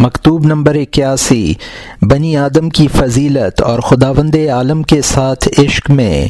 مکتوب نمبر اکیاسی بنی آدم کی فضیلت اور خداوند عالم کے ساتھ عشق میں۔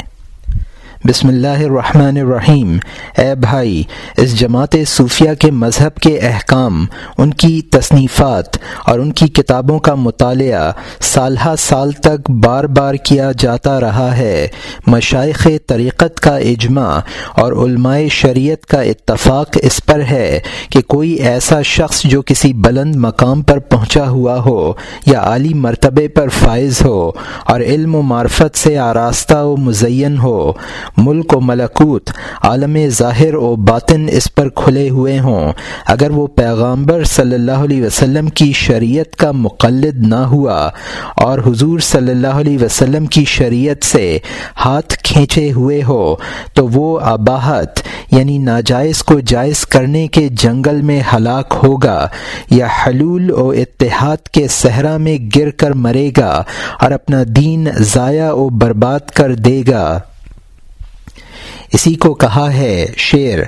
بسم اللہ الرحمن الرحیم۔ اے بھائی، اس جماعت صوفیہ کے مذہب کے احکام، ان کی تصنیفات اور ان کی کتابوں کا مطالعہ سالہ سال تک بار بار کیا جاتا رہا ہے۔ مشائق طریقت کا اجماع اور علماء شریعت کا اتفاق اس پر ہے کہ کوئی ایسا شخص جو کسی بلند مقام پر پہنچا ہوا ہو یا عالی مرتبے پر فائز ہو اور علم و معرفت سے آراستہ و مزین ہو ملک و ملکوت، عالم ظاہر و باطن اس پر کھلے ہوئے ہوں۔ اگر وہ پیغامبر صلی اللہ علیہ وسلم کی شریعت کا مقلد نہ ہوا اور حضور صلی اللہ علیہ وسلم کی شریعت سے ہاتھ کھینچے ہوئے ہو، تو وہ آباہت یعنی ناجائز کو جائز کرنے کے جنگل میں ہلاک ہوگا یا حلول و اتحاد کے صحرا میں گر کر مرے گا اور اپنا دین ضائع و برباد کر دے گا۔ اسی کو کہا ہے شعر،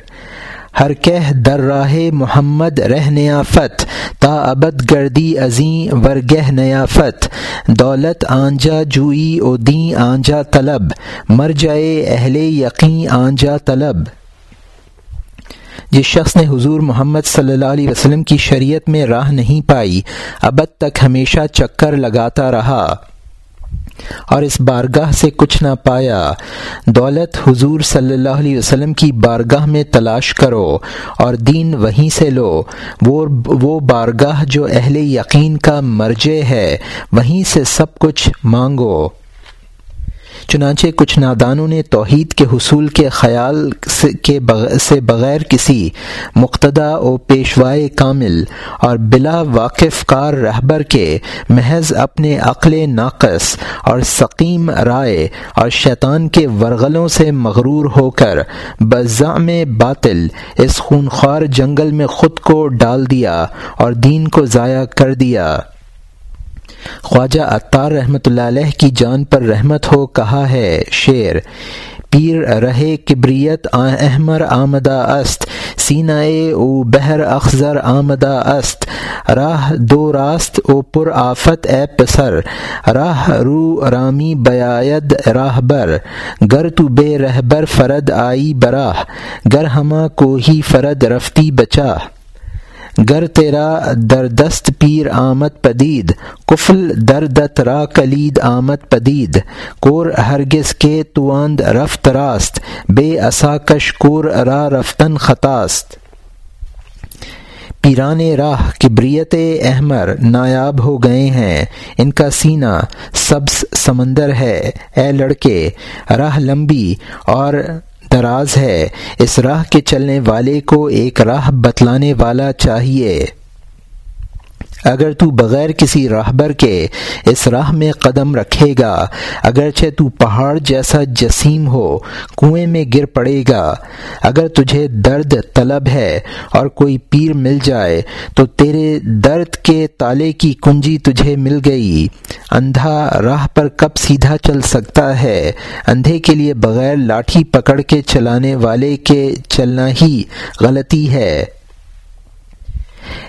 ہر کہہ در راہ محمد رہ نیافت تا ابد گردی ازیں ورگہ نیافت دولت آنجا جوئی او دیں آنجا طلب، مر جائے اہل یقین آنجا طلب۔ جس شخص نے حضور محمد صلی اللہ علیہ وسلم کی شریعت میں راہ نہیں پائی، ابد تک ہمیشہ چکر لگاتا رہا۔ اور اس بارگاہ سے کچھ نہ پایا۔ دولت حضور صلی اللہ علیہ وسلم کی بارگاہ میں تلاش کرو اور دین وہیں سے لو۔ وہ وہ بارگاہ جو اہل یقین کا مرجے ہے، وہیں سے سب کچھ مانگو۔ چنانچہ کچھ نادانوں نے توحید کے حصول کے خیال سے بغیر کسی مقتدا و پیشوائے کامل اور بلا واقف کار رہبر کے محض اپنے عقل ناقص اور سقیم رائے اور شیطان کے ورغلوں سے مغرور ہو کر بزام باطل اس خونخوار جنگل میں خود کو ڈال دیا اور دین کو ضائع کر دیا۔ خواجہ اطار رحمۃ اللہ علیہ کی جان پر رحمت ہو کہا ہے شعر، پیر رہے کبریت احمر آمدہ است سینہ او بہر اخذر آمدہ است، راہ دو راست او پر آفت اے پسر، راہ رو رامی بیاید راہ بر، گر تو بے رہبر فرد آئی براہ، گر ہما کو ہی فرد رفتی بچا گر تیرا دردست پیر آمد پدید، کفل دردت را کلید آمد پدید، کور ہرگز کے تواند رفت راست، بے اساکش کور را رفتن خطاست۔ پیران راہ کبریت احمر نایاب ہو گئے ہیں، ان کا سینہ سبز سمندر ہے، اے لڑکے، راہ لمبی اور دراز ہے۔ اس راہ کے چلنے والے کو ایک راہ بتلانے والا چاہیے۔ اگر تو بغیر کسی راہبر کے اس راہ میں قدم رکھے گا، اگرچہ تو پہاڑ جیسا جسیم ہو، کنویں میں گر پڑے گا۔ اگر تجھے درد طلب ہے اور کوئی پیر مل جائے، تو تیرے درد کے تالے کی کنجی تجھے مل گئی۔ اندھا راہ پر کب سیدھا چل سکتا ہے؟ اندھے کے لیے بغیر لاٹھی پکڑ کے چلانے والے کے چلنا ہی غلطی ہے۔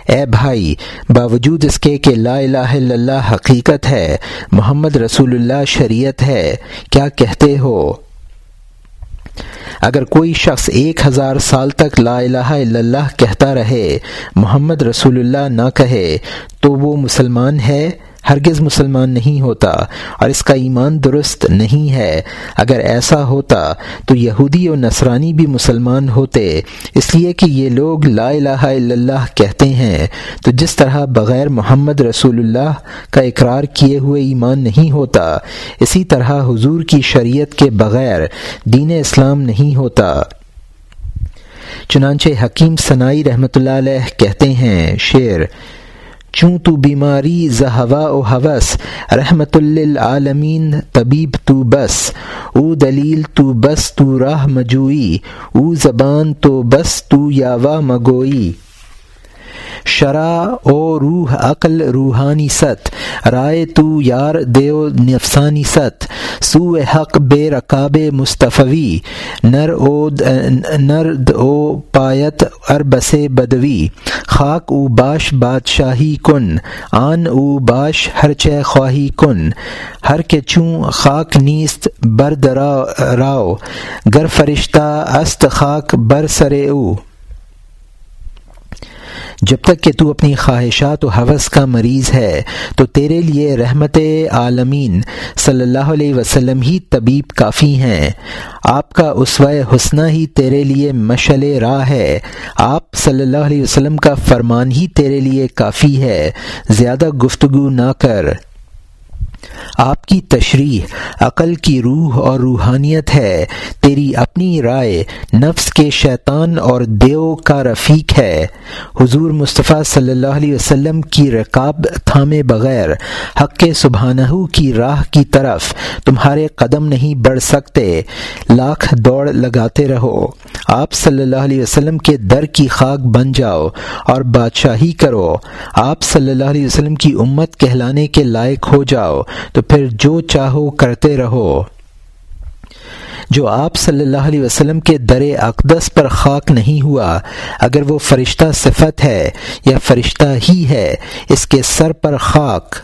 اے بھائی، باوجود اس کے کہ لا الہ الا اللہ حقیقت ہے، محمد رسول اللہ شریعت ہے، کیا کہتے ہو؟ اگر کوئی شخص ایک ہزار سال تک لا الہ الا اللہ کہتا رہے، محمد رسول اللہ نہ کہے، تو وہ مسلمان ہے؟ ہرگز مسلمان نہیں ہوتا اور اس کا ایمان درست نہیں ہے۔ اگر ایسا ہوتا تو یہودی و نصرانی بھی مسلمان ہوتے۔ اس لیے کہ یہ لوگ لا الہ الا اللہ کہتے ہیں۔ تو جس طرح بغیر محمد رسول اللہ کا اقرار کیے ہوئے ایمان نہیں ہوتا، اسی طرح حضور کی شریعت کے بغیر دین اسلام نہیں ہوتا۔ چنانچہ حکیم ثنائی رحمۃ اللہ علیہ کہتے ہیں، شعر چوں تو بیماری زہوا و حوث، رحمت للعالمین طبیب تو بس، او دلیل تو بس تو راہ مجوئی، او زبان تو بس تو یاوا مگوئی۔ شرع او روح عقل روحانی ست، رائے تو یار دیو نفسانی ست۔ سو حق بے رکاب مصطفی نر او نرد او پایت اربس بدوی، خاک او باش بادشاہی کن، آن او باش ہر چہ خواہی کن، ہر کے چوں خاک نیست برد راؤ، گر فرشتہ است خاک بر سرے او۔ جب تک کہ تو اپنی خواہشات و حوث کا مریض ہے، تو تیرے لیے رحمت عالمین صلی اللہ علیہ وسلم ہی طبیب کافی ہیں۔ آپ کا اسوہ حسنہ ہی تیرے لیے مشل راہ ہے۔ آپ صلی اللہ علیہ وسلم کا فرمان ہی تیرے لیے کافی ہے۔ زیادہ گفتگو نہ کر۔ آپ کی تشریح عقل کی روح اور روحانیت ہے۔ تیری اپنی رائے نفس کے شیطان اور دیو کا رفیق ہے۔ حضور مصطفیٰ صلی اللہ علیہ وسلم کی رکاب تھامے بغیر، حق سبحانہ کی راہ کی طرف تمہارے قدم نہیں بڑھ سکتے۔ لاکھ دوڑ لگاتے رہو۔ آپ صلی اللہ علیہ وسلم کے در کی خاک بن جاؤ اور بادشاہی کرو۔ آپ صلی اللہ علیہ وسلم کی امت کہلانے کے لائق ہو جاؤ۔ تو پھر جو چاہو کرتے رہو۔ جو آپ صلی اللہ علیہ وسلم کے در اقدس پر خاک نہیں ہوا، اگر وہ فرشتہ صفت ہے یا فرشتہ ہی ہے، اس کے سر پر خاک۔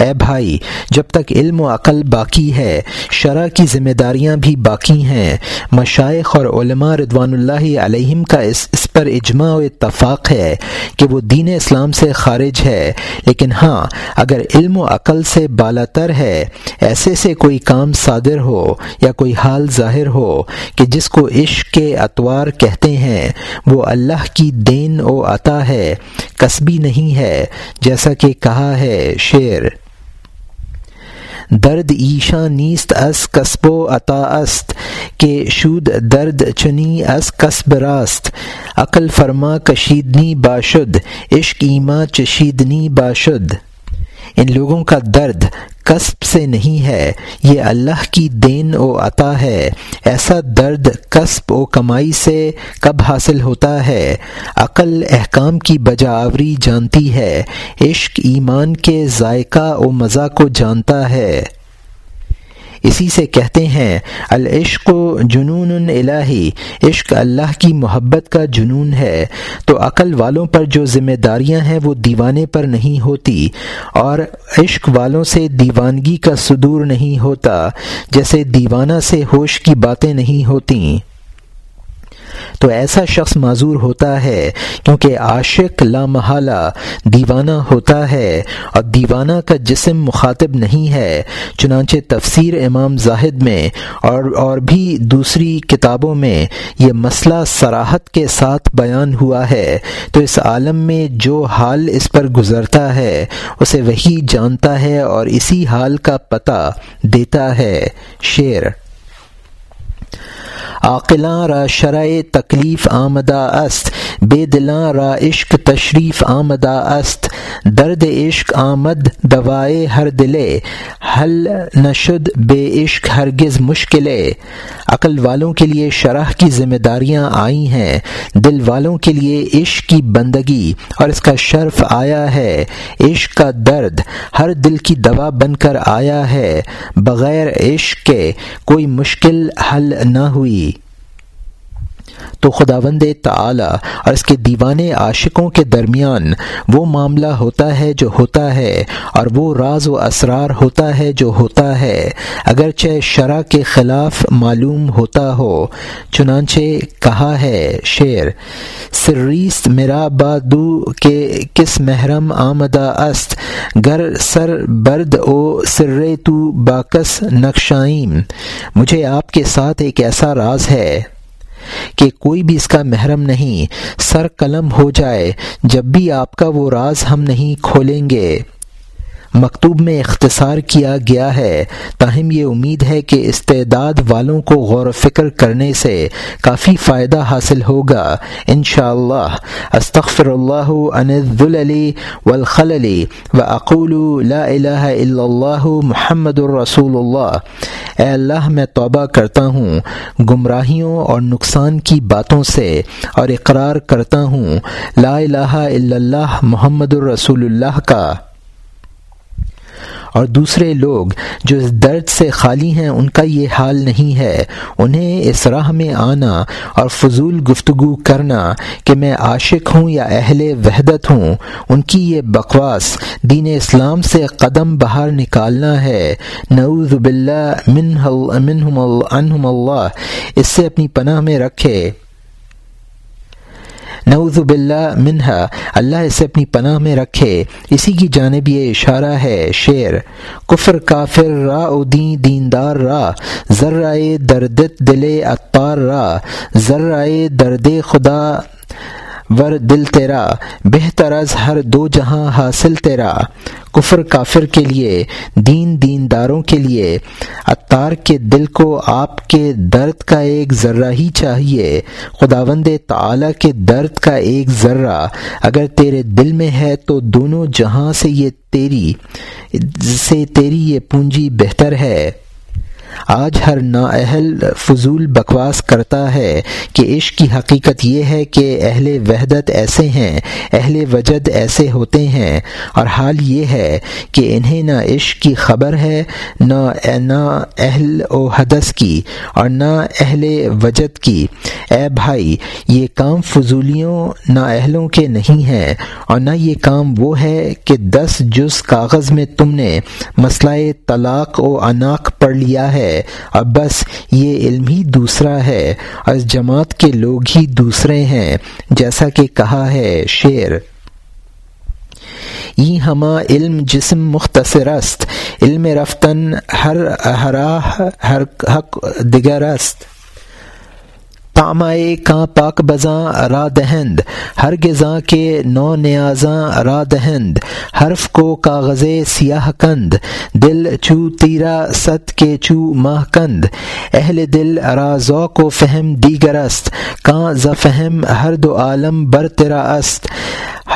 اے بھائی، جب تک علم و عقل باقی ہے شرح کی ذمہ داریاں بھی باقی ہیں۔ مشائق اور علماء ردوان اللہ علیہم کا اس اس پر اجماع و اتفاق ہے کہ وہ دین اسلام سے خارج ہے۔ لیکن ہاں اگر علم و عقل سے بالا تر ہے، ایسے سے کوئی کام صادر ہو یا کوئی حال ظاہر ہو کہ جس کو عشق کے اتوار کہتے ہیں، وہ اللہ کی دین و عطا ہے، کسبی نہیں ہے، جیسا کہ کہا ہے شعر۔ درد ایشا نیست از کسب و عطا است، کہ شود درد چنی از کسب راست. عقل فرما کشیدنی باشد، عشق ایما چشیدنی باشد. ان لوگوں کا درد کسب سے نہیں ہے، یہ اللہ کی دین و عطا ہے۔ ایسا درد کسب و کمائی سے کب حاصل ہوتا ہے؟ عقل احکام کی بجاوری جانتی ہے، عشق ایمان کے ذائقہ و مزہ کو جانتا ہے۔ اسی سے کہتے ہیں، العشق و جنون الہی، عشق اللہ کی محبت کا جنون ہے۔ تو عقل والوں پر جو ذمہ داریاں ہیں، وہ دیوانے پر نہیں ہوتی، اور عشق والوں سے دیوانگی کا صدور نہیں ہوتا۔ جیسے دیوانہ سے ہوش کی باتیں نہیں ہوتیں۔ تو ایسا شخص معذور ہوتا ہے کیونکہ عاشق لامحالہ دیوانہ ہوتا ہے اور دیوانہ کا جسم مخاطب نہیں ہے، چنانچہ تفسیر امام زاہد میں اور اور بھی دوسری کتابوں میں یہ مسئلہ سراحت کے ساتھ بیان ہوا ہے۔ تو اس عالم میں جو حال اس پر گزرتا ہے، اسے وہی جانتا ہے اور اسی حال کا پتہ دیتا ہے۔ شعر عاقلاں را شرع تکلیف آمدہ است. بے دلاں را عشق تشریف آمدہ است، درد عشق آمد دوائے ہر دلے، حل نشد بے عشق ہرگز مشکل عقل والوں کے لیے شرح کی ذمہ داریاں آئی ہیں، دل والوں کے لیے عشق کی بندگی اور اس کا شرف آیا ہے۔ عشق کا درد ہر دل کی دوا بن کر آیا ہے، بغیر عشق کے کوئی مشکل حل نہ ہوئی۔ تو خداوند تعالی اور اس کے دیوانے عاشقوں کے درمیان وہ معاملہ ہوتا ہے جو ہوتا ہے اور وہ راز و اسرار ہوتا ہے جو ہوتا ہے۔ اگرچہ شرع کے خلاف معلوم ہوتا ہو، چنانچہ کہا ہے شعر سریست میرا بادو کے کس محرم آمدہ است، گر سر برد او سر تو باکس نقشائیم۔ مجھے آپ کے ساتھ ایک ایسا راز ہے۔ کہ کوئی بھی اس کا محرم نہیں، سر قلم ہو جائے، جب بھی آپ کا وہ راز ہم نہیں کھولیں گے۔ مکتوب میں اختصار کیا گیا ہے۔ تاہم یہ امید ہے کہ استعداد والوں کو غور و فکر کرنے سے کافی فائدہ حاصل ہوگا۔ انشاءاللہ۔ اللہ استغفر اللہ ان الذللی والخللی و اقول لا الہ الا اللہ محمد الرسول اللہ۔ اے اللہ، میں توبہ کرتا ہوں، گمراہیوں اور نقصان کی باتوں سے اور اقرار کرتا ہوں۔ لا الہ الا اللہ، محمد الرسول اللہ کا۔ اور دوسرے لوگ جو اس درد سے خالی ہیں، ان کا یہ حال نہیں ہے۔ انہیں اس راہ میں آنا اور فضول گفتگو کرنا کہ میں عاشق ہوں یا اہل وحدت ہوں، ان کی یہ بکواس دین اسلام سے قدم باہر نکالنا ہے۔ نعوذ باللہ منہم اللہ، اس سے اپنی پناہ میں رکھے۔ نعوذ باللہ منہا، اللہ اسے اپنی پناہ میں رکھے۔ اسی کی جانب یہ اشارہ ہے شعر، کفر کافر را او دین دیندار را ذرائے دردت دل اطار را ذرائے درد خدا ور دل تیرا، بہتر از ہر دو جہاں حاصل تیرا۔ کفر کافر کے لیے، دین دین داروں کے لیے۔ اتار کے دل کو آپ کے درد کا ایک ذرہ ہی چاہیے۔ خداوند تعالی کے درد کا ایک ذرہ۔ اگر تیرے دل میں ہے تو دونوں جہاں سے یہ تیری، سے تیری یہ پونجی بہتر ہے۔ آج ہر نااہل فضول بکواس کرتا ہے کہ عشق کی حقیقت یہ ہے کہ اہل وحدت ایسے ہیں، اہل وجد ایسے ہوتے ہیں۔ اور حال یہ ہے کہ انہیں نہ عشق کی خبر ہے، نہ نہ اہل و حدث کی اور نہ اہل وجد کی۔ اے بھائی، یہ کام فضولیوں نہ اہلوں کے نہیں ہیں۔ اور نہ یہ کام وہ ہے کہ دس جز کاغذ میں تم نے مسئلہ طلاق و اناق پڑھ لیا ہے۔ اب بس یہ علم ہی دوسرا ہے۔ اور اس جماعت کے لوگ ہی دوسرے ہیں۔ جیسا کہ کہا ہے شعر۔ ای ہما علم جسم مختصر است۔ علم رفتن ہر ہراہ، ہر حق دگر است۔ پامائے کاں پاک بزاں را دہند ہر کے نو نیازاں را دہند، حرف کو کاغذ سیاہ کند، دل چو تیرا ست کے چو ماہ کند، اہل دل را ذوق و فہم دیگرست کاں ز فہم ہر دو عالم بر تیرا است،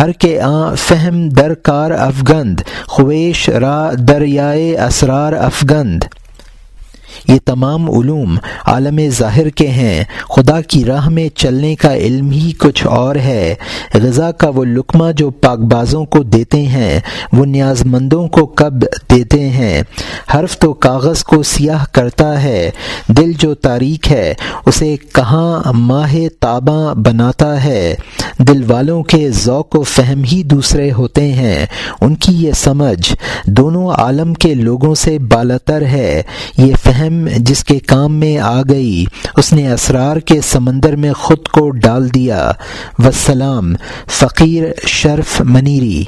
ہر کے آ فہم در کار افگند، خویش را دریائے اسرار افگند۔ یہ تمام علوم عالم ظاہر کے ہیں۔ خدا کی راہ میں چلنے کا علم ہی کچھ اور ہے۔ غذا کا وہ لقمہ جو پاک بازوں کو دیتے ہیں، وہ نیاز مندوں کو کب دیتے ہیں۔ حرف تو کاغذ کو سیاہ کرتا ہے، دل جو تاریخ ہے، اسے کہاں ماہ تاباں بناتا ہے۔ دل والوں کے ذوق و فہم ہی دوسرے ہوتے ہیں۔ ان کی یہ سمجھ دونوں عالم کے لوگوں سے بالتر ہے۔ یہ فہم جس کے کام میں آ گئی، اس نے اسرار کے سمندر میں خود کو ڈال دیا۔ وسلام، فقیر شرف منیری۔